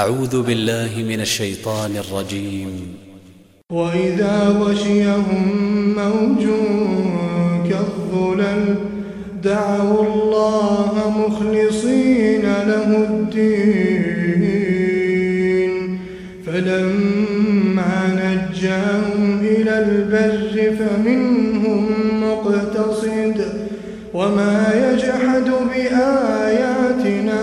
أعوذ بالله من الشيطان الرجيم. وإذا غشيهم موج كالظلل دعوا الله مخلصين له الدين. فلما نجاهم إلى البر فمنهم مقتصد وما يجحد بآياتنا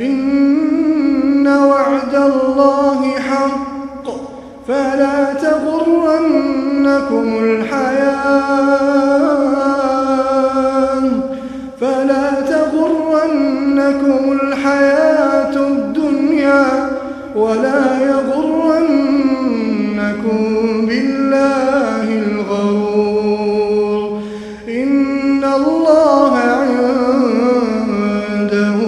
إن وعد الله حق فلا تغرنكم الحياة فلا تغرنكم الحياة الدنيا ولا يغرنكم بالله الغرور. إن الله عنده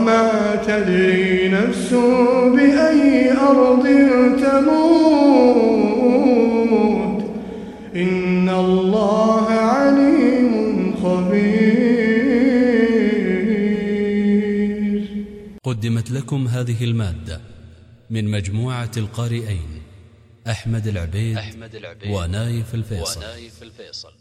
وما تدري نفس بأي أرض تموت. إن الله عليم خبير. قدمت لكم هذه المادة من مجموعة القارئين أحمد العبيد, أحمد العبيد ونايف الفيصل, ونايف الفيصل.